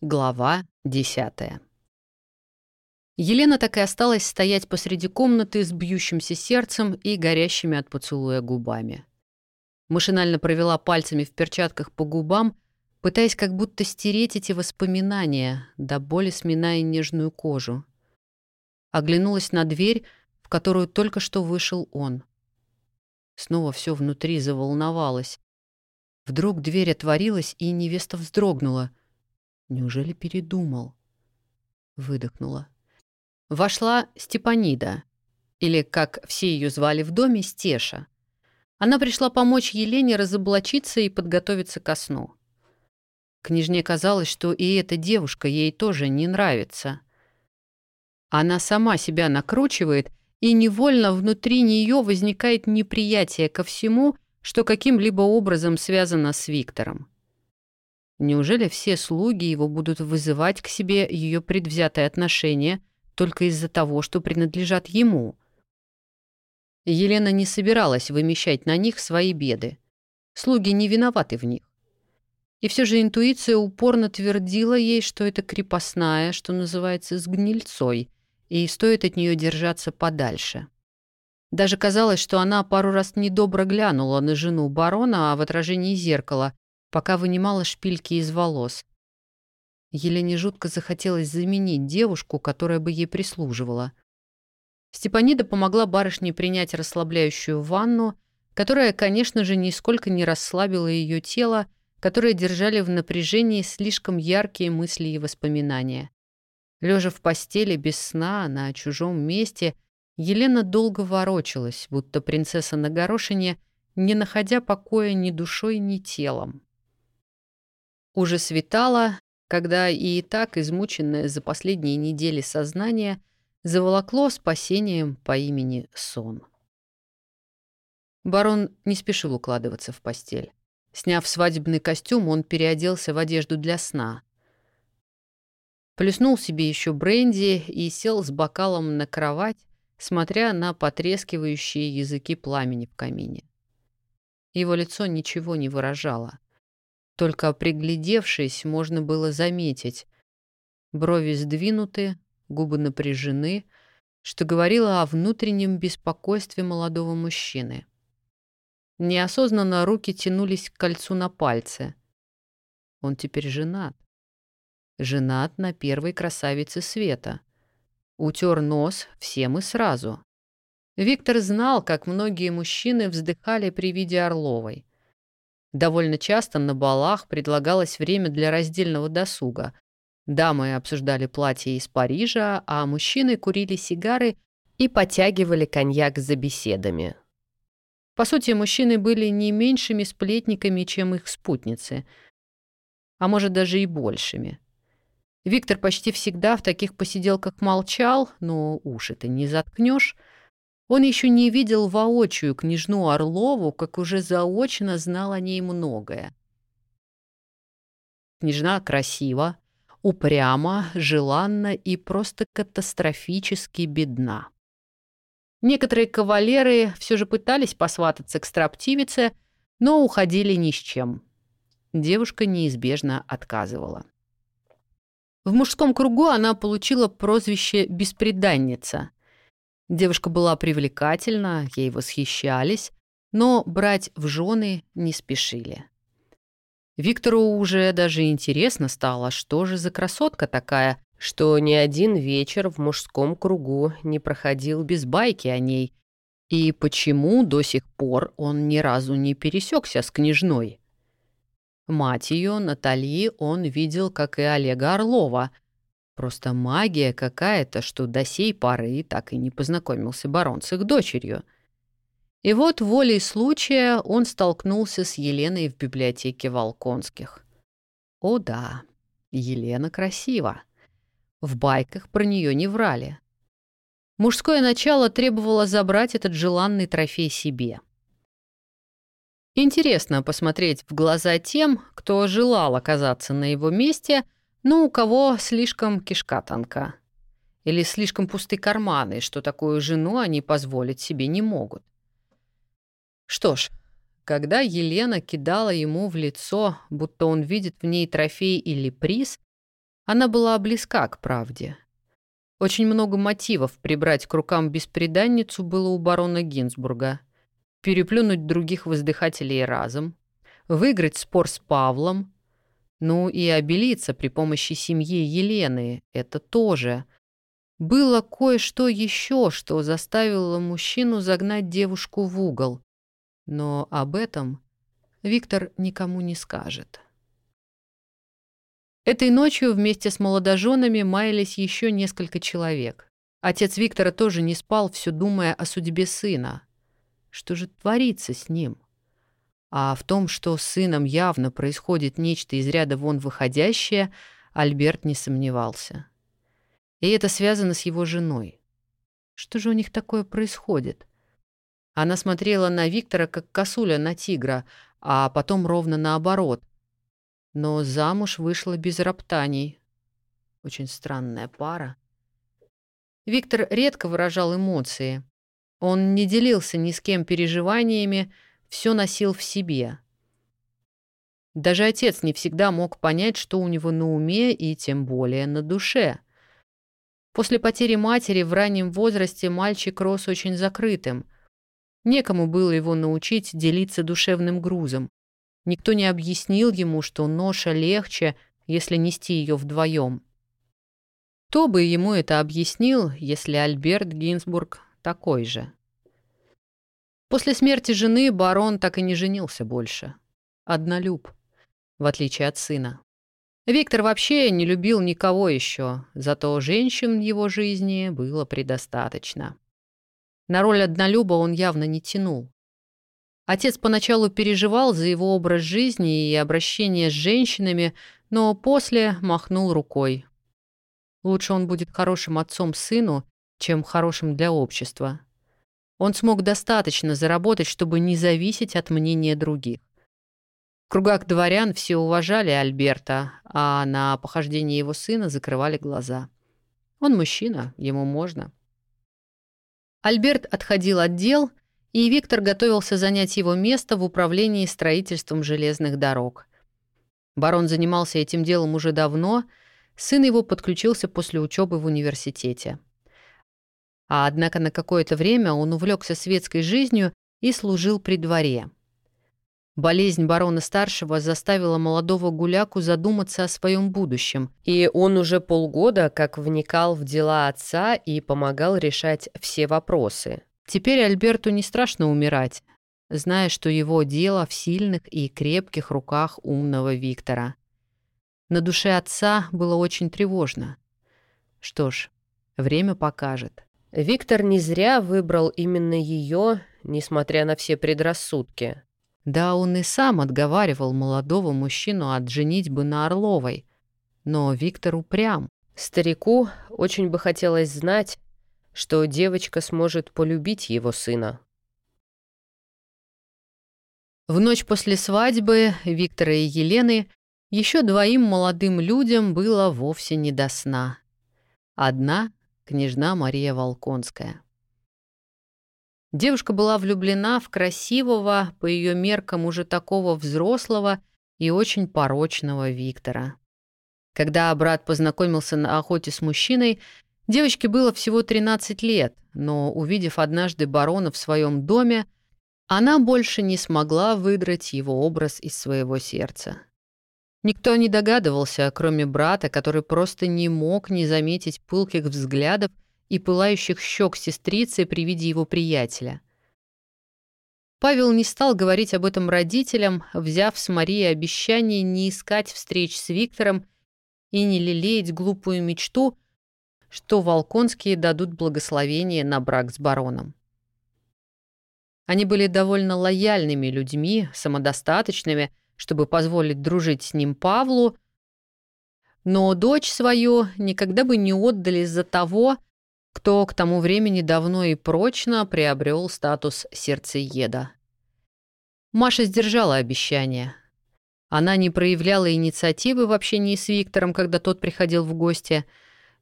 Глава десятая. Елена так и осталась стоять посреди комнаты с бьющимся сердцем и горящими от поцелуя губами. Машинально провела пальцами в перчатках по губам, пытаясь как будто стереть эти воспоминания, до боли сминая нежную кожу. Оглянулась на дверь, в которую только что вышел он. Снова все внутри заволновалось. Вдруг дверь отворилась, и невеста вздрогнула — Неужели передумал? Выдохнула. Вошла Степанида, или, как все ее звали в доме, Стеша. Она пришла помочь Елене разоблачиться и подготовиться ко сну. Княжне казалось, что и эта девушка ей тоже не нравится. Она сама себя накручивает, и невольно внутри нее возникает неприятие ко всему, что каким-либо образом связано с Виктором. Неужели все слуги его будут вызывать к себе ее предвзятое отношение только из-за того, что принадлежат ему? Елена не собиралась вымещать на них свои беды. Слуги не виноваты в них. И все же интуиция упорно твердила ей, что это крепостная, что называется, с гнильцой, и стоит от нее держаться подальше. Даже казалось, что она пару раз недобро глянула на жену барона, а в отражении зеркала, пока вынимала шпильки из волос. Елене жутко захотелось заменить девушку, которая бы ей прислуживала. Степанида помогла барышне принять расслабляющую ванну, которая, конечно же, нисколько не расслабила ее тело, которое держали в напряжении слишком яркие мысли и воспоминания. Лежа в постели без сна на чужом месте, Елена долго ворочалась, будто принцесса на горошине, не находя покоя ни душой, ни телом. Уже светало, когда и так измученное за последние недели сознание заволокло спасением по имени Сон. Барон не спешил укладываться в постель. Сняв свадебный костюм, он переоделся в одежду для сна. Плюснул себе еще бренди и сел с бокалом на кровать, смотря на потрескивающие языки пламени в камине. Его лицо ничего не выражало. Только приглядевшись, можно было заметить. Брови сдвинуты, губы напряжены, что говорило о внутреннем беспокойстве молодого мужчины. Неосознанно руки тянулись к кольцу на пальце. Он теперь женат. Женат на первой красавице света. Утер нос всем и сразу. Виктор знал, как многие мужчины вздыхали при виде Орловой. Довольно часто на балах предлагалось время для раздельного досуга. Дамы обсуждали платья из Парижа, а мужчины курили сигары и потягивали коньяк за беседами. По сути, мужчины были не меньшими сплетниками, чем их спутницы, а может даже и большими. Виктор почти всегда в таких посиделках молчал, но уши-то не заткнешь, он еще не видел воочию княжну Орлову, как уже заочно знал о ней многое. Княжна красива, упряма, желанна и просто катастрофически бедна. Некоторые кавалеры все же пытались посвататься к строптивице, но уходили ни с чем. Девушка неизбежно отказывала. В мужском кругу она получила прозвище «беспреданница», Девушка была привлекательна, ей восхищались, но брать в жены не спешили. Виктору уже даже интересно стало, что же за красотка такая, что ни один вечер в мужском кругу не проходил без байки о ней, и почему до сих пор он ни разу не пересекся с княжной. Мать ее, Натали, он видел, как и Олега Орлова — Просто магия какая-то, что до сей поры так и не познакомился барон с их дочерью. И вот волей случая он столкнулся с Еленой в библиотеке Волконских. О да, Елена красива. В байках про нее не врали. Мужское начало требовало забрать этот желанный трофей себе. Интересно посмотреть в глаза тем, кто желал оказаться на его месте – ну, у кого слишком кишка тонка. Или слишком пусты карманы, что такую жену они позволить себе не могут. Что ж, когда Елена кидала ему в лицо, будто он видит в ней трофей или приз, Она была близка к правде. Очень много мотивов прибрать к рукам беспреданницу было у барона Гинзбурга. Переплюнуть других воздыхателей разом, выиграть спор с Павлом, ну и обелиться при помощи семьи Елены — это тоже. Было кое-что еще, что заставило мужчину загнать девушку в угол. Но об этом Виктор никому не скажет. Этой ночью вместе с молодоженами маялись еще несколько человек. Отец Виктора тоже не спал, все думая о судьбе сына. Что же творится с ним? А в том, что с сыном явно происходит нечто из ряда вон выходящее, Альберт не сомневался. И это связано с его женой. Что же у них такое происходит? Она смотрела на Виктора, как косуля на тигра, а потом ровно наоборот, но замуж вышла без роптаний. Очень странная пара. Виктор редко выражал эмоции. Он не делился ни с кем переживаниями, все носил в себе. Даже отец не всегда мог понять, что у него на уме и тем более на душе. После потери матери в раннем возрасте мальчик рос очень закрытым. Некому было его научить делиться душевным грузом. Никто не объяснил ему, что ноша легче, если нести ее вдвоем. Кто бы ему это объяснил, если Альберт Гинзбург такой же? После смерти жены барон так и не женился больше. Однолюб, в отличие от сына. Виктор вообще не любил никого еще, зато женщин в его жизни было предостаточно. На роль однолюба он явно не тянул. Отец поначалу переживал за его образ жизни и обращение с женщинами, но после махнул рукой. Лучше он будет хорошим отцом сыну, чем хорошим для общества. Он смог достаточно заработать, чтобы не зависеть от мнения других. В кругах дворян все уважали Альберта, а на похождение его сына закрывали глаза. Он мужчина, ему можно. Альберт отходил от дел — и Виктор готовился занять его место в управлении строительством железных дорог. Барон занимался этим делом уже давно, сын его подключился после учебы в университете. А однако на какое-то время он увлекся светской жизнью и служил при дворе. Болезнь барона-старшего заставила молодого гуляку задуматься о своем будущем, и он уже полгода как вникал в дела отца и помогал решать все вопросы. Теперь Альберту не страшно умирать, зная, что его дело в сильных и крепких руках умного Виктора. На душе отца было очень тревожно. Что ж, время покажет. Виктор не зря выбрал именно ее, несмотря на все предрассудки. Да, он и сам отговаривал молодого мужчину от женитьбы на Орловой. Но Виктор упрям. Старику очень бы хотелось знать, что девочка сможет полюбить его сына. В ночь после свадьбы Виктора и Елены еще двоим молодым людям было вовсе не до сна. Одна — княжна Мария Волконская. Девушка была влюблена в красивого, по ее меркам уже такого взрослого и очень порочного Виктора. Когда брат познакомился на охоте с мужчиной, Девочке было всего 13 лет, но, увидев однажды барона в своем доме, она больше не смогла выдрать его образ из своего сердца. Никто не догадывался, кроме брата, который просто не мог не заметить пылких взглядов и пылающих щек сестрицы при виде его приятеля. Павел не стал говорить об этом родителям, взяв с Марией обещание не искать встреч с Виктором и не лелеять глупую мечту — что Волконские дадут благословение на брак с бароном. Они были довольно лояльными людьми, самодостаточными, чтобы позволить дружить с ним Павлу, но дочь свою никогда бы не отдали за того, кто к тому времени давно и прочно приобрел статус сердцееда. Маша сдержала обещание. Она не проявляла инициативы в общении с Виктором, когда тот приходил в гости –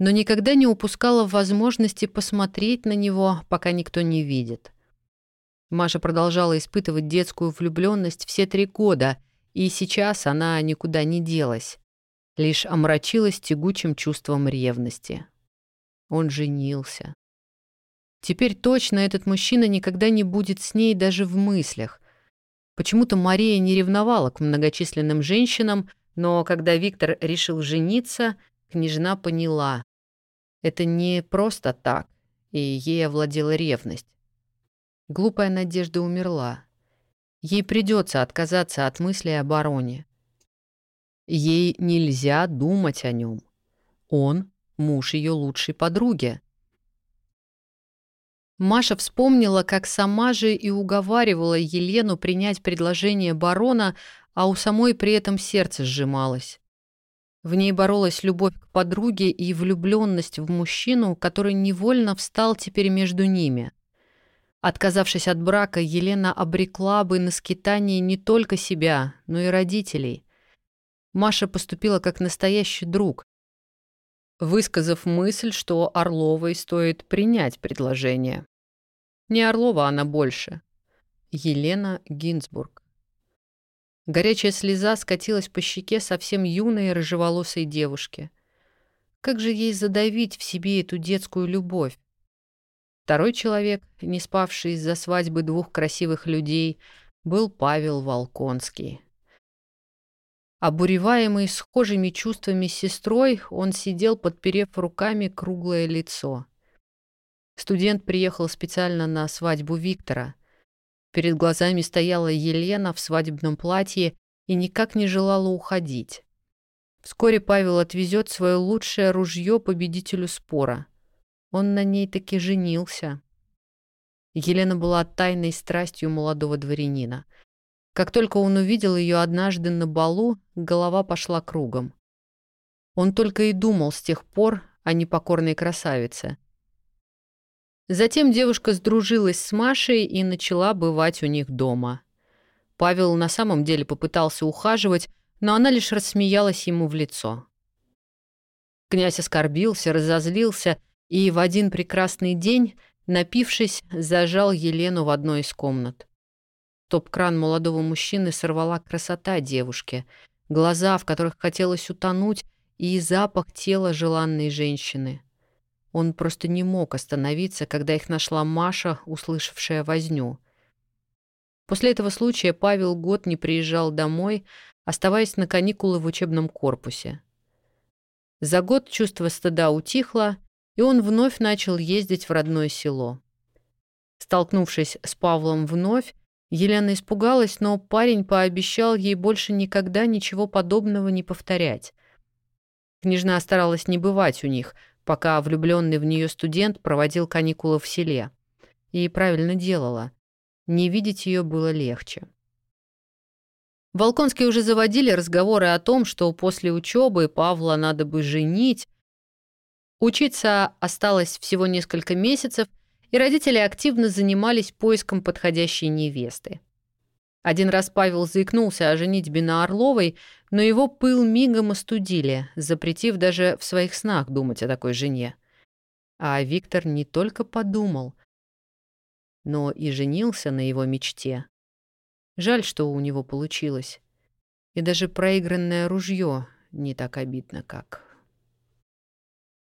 но никогда не упускала возможности посмотреть на него, пока никто не видит. Маша продолжала испытывать детскую влюбленность все три года, и сейчас она никуда не делась. лишь омрачилась тягучим чувством ревности. Он женился. Теперь точно этот мужчина никогда не будет с ней даже в мыслях. Почему-то Мария не ревновала к многочисленным женщинам, но когда Виктор решил жениться, княжна поняла. Это не просто так, и ей овладела ревность. Глупая надежда умерла. Ей придется отказаться от мысли о бароне. Ей нельзя думать о нем. Он — муж ее лучшей подруги. Маша вспомнила, как сама же и уговаривала Елену принять предложение барона, а у самой при этом сердце сжималось. В ней боролась любовь к подруге и влюбленность в мужчину, который невольно встал теперь между ними. Отказавшись от брака, Елена обрекла бы на скитание не только себя, но и родителей. Маша поступила как настоящий друг, высказав мысль, что Орловой стоит принять предложение. Не Орлова она больше. Елена Гинзбург. Горячая слеза скатилась по щеке совсем юной рыжеволосой девушки. Как же ей задавить в себе эту детскую любовь? Второй человек, не спавший из-за свадьбы двух красивых людей, был Павел Волконский. Обуреваемый схожими чувствами с сестрой, он сидел, подперев руками круглое лицо. Студент приехал специально на свадьбу Виктора. Перед глазами стояла Елена в свадебном платье и никак не желала уходить. Вскоре Павел отвезет свое лучшее ружье победителю спора. Он на ней таки женился. Елена была тайной страстью молодого дворянина. Как только он увидел ее однажды на балу, голова пошла кругом. Он только и думал с тех пор о непокорной красавице — Затем девушка сдружилась с Машей и начала бывать у них дома. Павел на самом деле попытался ухаживать, но она лишь рассмеялась ему в лицо. Князь оскорбился, разозлился и в один прекрасный день, напившись, зажал Елену в одной из комнат. Топ-кран молодого мужчины сорвала красота девушки, глаза, в которых хотелось утонуть, и запах тела желанной женщины — он просто не мог остановиться, когда их нашла Маша, услышавшая возню. После этого случая Павел год не приезжал домой, оставаясь на каникулы в учебном корпусе. За год чувство стыда утихло, и он вновь начал ездить в родное село. Столкнувшись с Павлом вновь, Елена испугалась, но парень пообещал ей больше никогда ничего подобного не повторять. Княжна старалась не бывать у них — пока влюбленный в нее студент проводил каникулы в селе. И правильно делала. Не видеть ее было легче. Волконские уже заводили разговоры о том, что после учебы Павла надо бы женить. Учиться осталось всего несколько месяцев, и родители активно занимались поиском подходящей невесты. Один раз Павел заикнулся о женитьбе на Орловой, но его пыл мигом остудили, запретив даже в своих снах думать о такой жене. А Виктор не только подумал, но и женился на его мечте. Жаль, что у него получилось. И даже проигранное ружье не так обидно, как